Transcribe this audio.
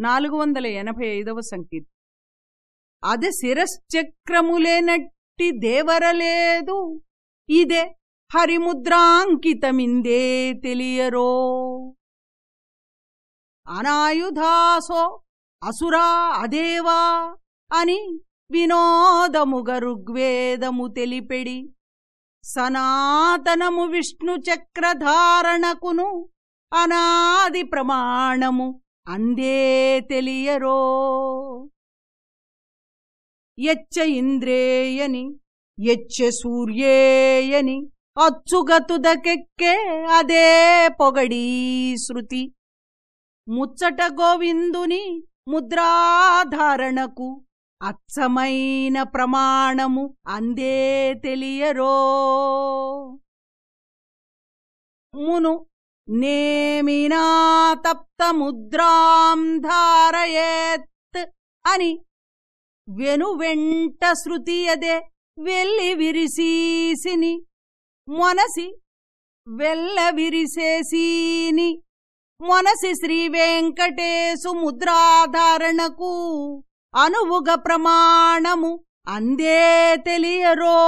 నాలుగు వందల ఎనభై ఐదవ సంకీర్తి. అది శిరశ్చక్రములేనట్టి దేవరలేదు. ఇదే హరిముద్రాంకితమిందే తెలియరో. అనాయుధాసో అసురా అదేవా అని వినోదముగ ఋగ్వేదము తెలిపెడి సనాతనము విష్ణు చక్రధారణకును అనాది ప్రమాణము అందే తెలియరో. ఎచ్చ ఇంద్రేయని ఎచ్చ సూర్యేయని అచ్చుగతుదకెక్కే అదే పొగడీ శృతి. ముచ్చట గోవిందుని ముద్రాధారణకు అచ్చమైన ప్రమాణము అందే తెలియరో. మును నేమినా తప్తముద్రాం ధారయేత్ అని వెనువెంట శృతియదే వెళ్ళి విరిసీసిని మొనసి వెల్ల విరిసేసీని మొనసి శ్రీ ముద్రాధారణకు అనువుగ ప్రమాణము అందే తెలియరో.